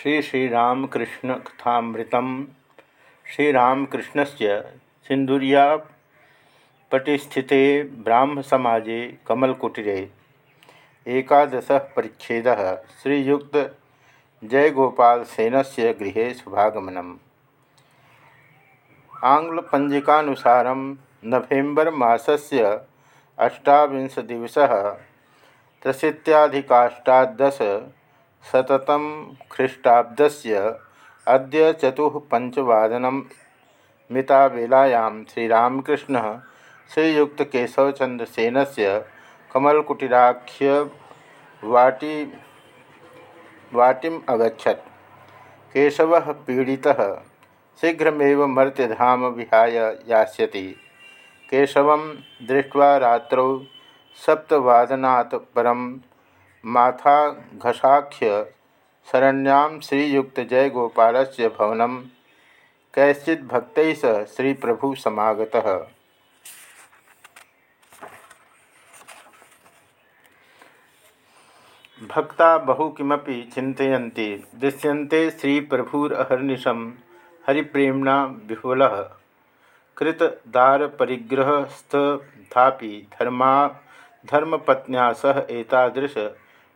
श्री श्रीरामकृष्ण कथामृतम। श्रीरामकृष्ण से सिंधुरिया पटिस्थिते ब्राह्म समाजे कमलकुटीरे। एकादश परिच्छेद। श्रीयुक्त जयगोपाल सेन से गृह शुभागमनम। आंग्लपंजिकानुसार नवेम्बर मासस्य अष्टाविंश दिवस त्रशीत्याधिकाष्टादश शततम ख्रीष्टाब्दस्य अद्य चतुःपञ्चवादनं मितावेलायां श्रीरामकृष्णः श्रीयुक्तकेशवचन्द्रसेनस्य कमलकुटीराख्य वाटी वाटिम् अगछत् केशवः पीडितः शीघ्रमेव मर्त्यधाम विहाय यास्यति। केशवं दृष्ट्वा रात्रौ सप्तवादनात् परं माथाघसाख्य शरण्यां श्रीयुक्त जयगोपाल से भवन कैश्चिद्भक्त सह श्री प्रभु समागतः। भक्ता बहु किमपि चिंतयन्ति दृश्यन्ते श्री प्रभुरहर्निशं हरिप्रेम्णा विहुलः कृतदार परिग्रहस्थापि धर्मा, धर्मपत्न्या सह एतादृश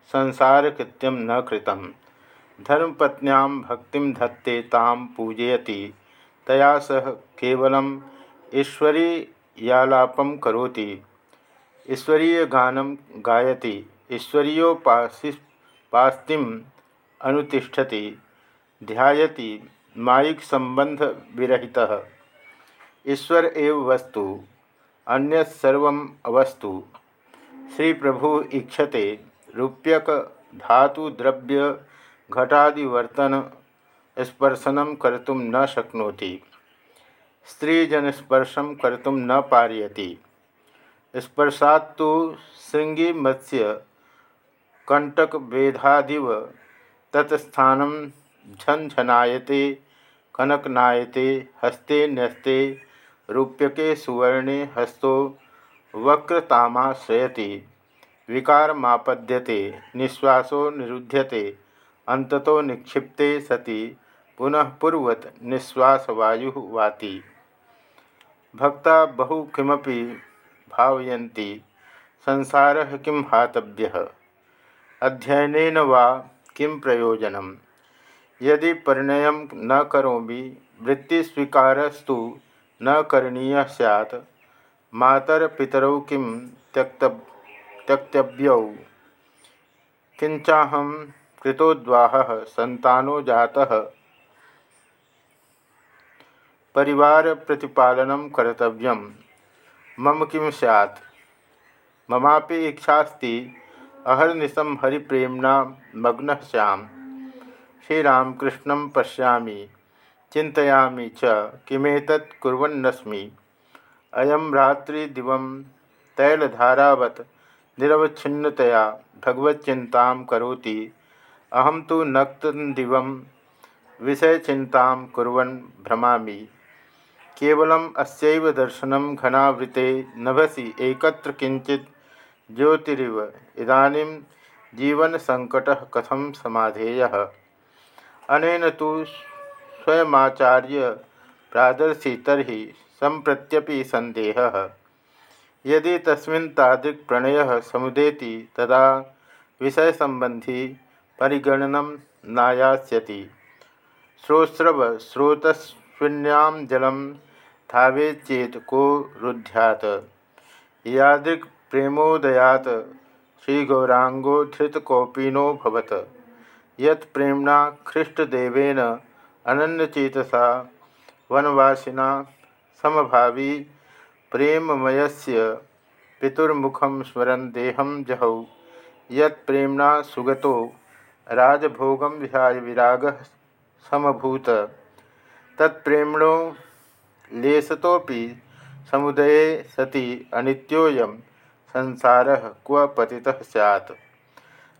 संसारकृत्यं न कृतं। धर्मपत्न्यां भक्तिं धत्ते तां पूजयति। तया सह केवलम् ईश्वरीयालापं करोति। ईश्वरीयगानं गायति। ईश्वरीयोपास्तिम् अनुतिष्ठति। ध्यायति मायिकसम्बन्धविरहितः। ईश्वर एव वस्तु अन्यत्सर्वम् अवस्तु। श्री प्रभु इक्षते रूप्यक धातु द्रव्य घटादिवर्तन स्पर्शन कर्तुम न शक्नोति। स्त्रीजनस्पर्शं कर्तुम न पारयति। स्पर्शात्तु श्रृंगी मत्स्य कंटक वेधादिव तत्स्थान झंझनायते कनकनायते, हस्ते न्यस्ते, रूप्यके सुवर्णे हस्तो वक्रतामाश्रयति। विकारमापद्यते, निश्वासो निरुध्यते अंततो निक्षिप्ते सति, पुनः पूर्वत निश्वासवायु वाति। भक्ता बहु किमपि भावयन्ति, संसारः किं हातव्यः? अध्ययनेन वा किं प्रयोजनं यदि परिणयं न करोमि, वृत्तिस्वीकारस्तु न करणीय सैत् मातर पितरौ किं त्यक्तव्यौ। किंचाहम कृतोद्वाह संतानो जातः। परिवार प्रतिपालन कर्तव्य। मम किं सैत् ममापि इच्छास्ति अहर्निशं हरिप्रेम्णा मग्न सैम श्रीरामकृष्ण पशा चिंतयामि च किमेतत् कुर्वन्नस्मि। अयम तैलधारावत। निरवच्छिन्नतया भगवच्चिंता करोति। अहम तो नक्तदिव विषयचिंता कुरन भ्रमा केवलम अस्व दर्शनं घनावृते नभसी एकत्र किंचित ज्योतिरिव। इदानीं जीवनसङ्कटः कथम समाधेयः? अनेन तो स्वयमाचार्य प्रादर्शी तरी संप्रत्यपि संदेह यदि तस्मिन् प्रणय समुदेति, तदा विषय संबंधी परिगणनं नायास्यति। स्रोतस्विन्यां जलं चेत को रुध्यात यादृक् प्रेमोदयात श्रीगौरांगो धृतकौपीनो भवत। यत् प्रेम्णा ख्रीष्टदेवेन अनन्यचेतसा वनवासिना समभावी प्रेममयस्य पितुर्मुखम स्मरन् देहं जहौ। यत्प्रेम्णा सुगतो राजभोगं विहाय विरागः समभूत। तत्प्रेम्णो लेशतोपि समुदये सति अनित्योऽयं संसारः क्व पतितः स्यात्।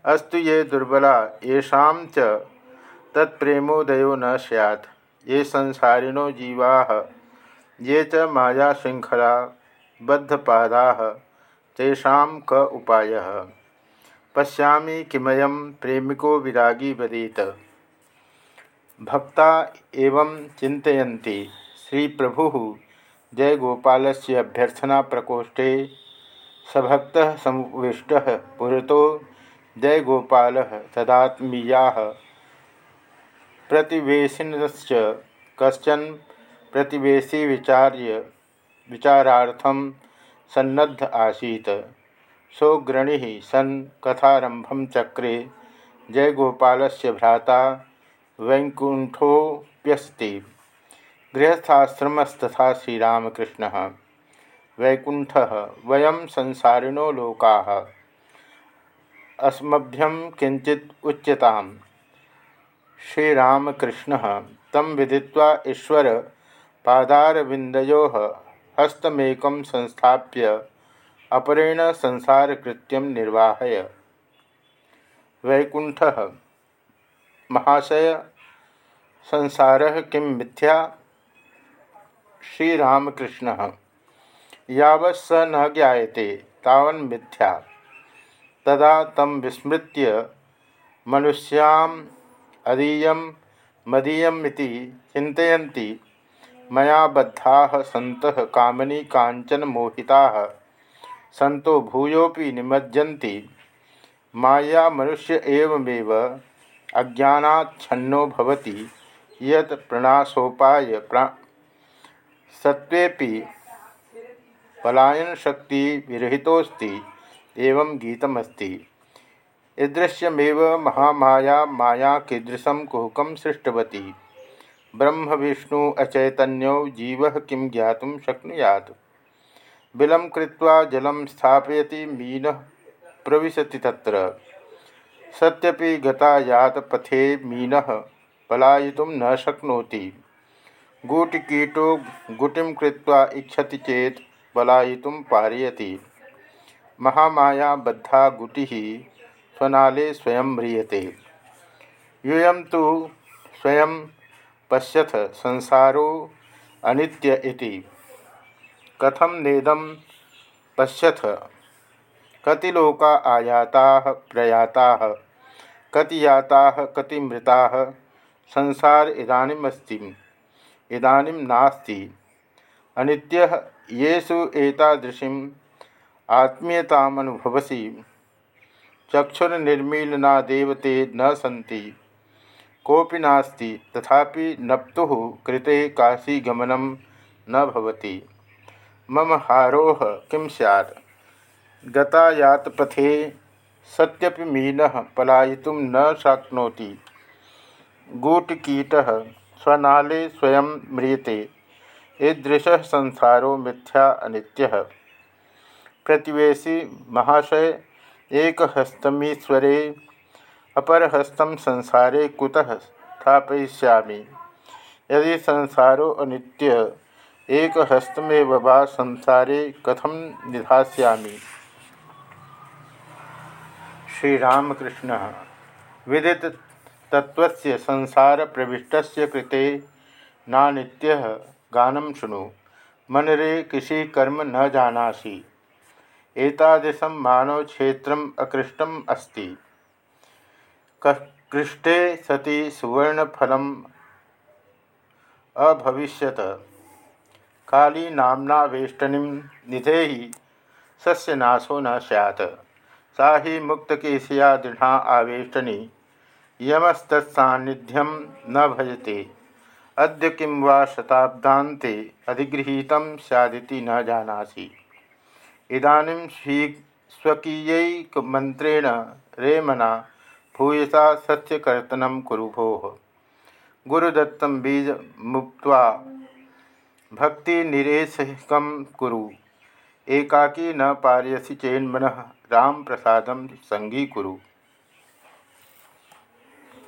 अस्तु ये दुर्बला, येषां च तत्प्रेमोदयो न स्यात्। ये संसारिणो जीवाः ये च माया श्रृंखला बद्धपादा, तेषा क उपाय। पशा किमयम प्रेमिको विरागी वदेत। भक्ता एवं चिंतयन्ति श्री प्रभु जय गोपाल से अभ्यर्थना प्रकोष्ठे सभक्त समुपविष्ट पुरतो जय गोपाल तदात्मीया प्रतिवेशिनश्च कशन प्रतिवेशी विचार्य विचारार्थम सन्नद्ध आसीत। सोग्रणी सन् कथारंभम चक्रे जयगोपाल से भ्राता वैकुंठोप्यस्ति गृहस्थाश्रमस्तथा श्रीरामकृष्ण। वैकुंठ वयम संसारिणो लोका। अस्मभ्यम किंचित उच्यता श्रीरामकृष्ण तम विदित्वा ईश्वर पादारविंदयो हस्तमेक संस्थाप्य अपरेण संसारकृत्यं निर्वाहय। वैकुंठ महाशय, संसार किं मिथ्या? श्रीरामकृष्ण, यावत् न ज्ञाते तावन् मिथ्या। तदा तम विस्मृत्य मनुष्याम अदीय मदीयमिति चिंतयन्ति मया बद्धा सत कामनी कांचन मोहिता। सतो भूयोपि निमज्जन्ति। माया मनुष्य एवमेव अज्ञानाच्छन्नो भवति। यत् प्रणाशोपाय प्रा सत्वेपि पलायन शक्ति विरहितोस्ति एवं गीतमस्ति। ईदृश्यमेव महामाया माया कीदृशं कुहकं सृष्टवती। ब्रह्म विष्णु अचैतन्यो जीव किं ज्ञात शक्नुयात्। बिलं कृत्वा जलं स्थापयति मीन प्रवशति तत्र। सत्यपि गतायात पथे मीन पलायितुं न शक्नोति। गूटिकीटो गुटिं कृत्वा इच्छति चेत् पलायितुं पारयति। महामाया बद्धा गुटि स्वनाले स्वयं म्रियते। यूयं तो स्वयं पश्यथ संसारो अनित्य इति। कथम नेदम पश्यथ। कति लोका आयाता प्रयाता कति याता कति मृता संसार इदानीमस्ति, इदानीं नास्ति। अनित्य येषु एतादृशीम् आत्मीयतामनुभवसि। चक्षुर्निर्मीलनादेव ते न सन्ति। कोपि नास्ति, तथापि नप्तुः कृते काशीगमनं न भवति। मम हारोह किं स्यात्? गतायातपथे सत्यपि मीनः पलायितुं न शक्नोति। गूटकीटः स्वनाले स्वयं म्रियते ईदृशः संसारो मिथ्या अनित्यः। प्रतिवेशी महाशय, एकहस्तमीश्वरे अपरहस्तं संसारे कुतः स्थापयिष्यामि? यदि संसारो अनित्य एक हस्तमेव वा संसारे कथम निधास्यामि? श्रीरामकृष्ण। विदित तत्त्वस्य संसार प्रविष्टस्य कृते गानं शृणु। मनरे किसी कर्म न जानासि। एतादृशं मानव क्षेत्रम अकृष्टम अस्ति। कृष्टे सति सुवर्णफलम अभविष्यत। काली नामना वेष्टनी निधे सस्य नाशो न सैत् सा ही मुक्तकेशिया दृढ़ा आवेष्टनी यमस्तत्सान्निध्यम न भजते। अद्य किं वा शताब्दान्ते अधिगृहीत सैदिति न जानासि। इदानीं स्वी स्वकीयैकमन्त्रेण रेमना भूयसा सत्यकर्तन कुरु भो गुरुदत्त बीज मुक्त भक्ति निरेशकम कुरु। एकाकी न पारयसी चेन्मन राम प्रसाद संगी कुरु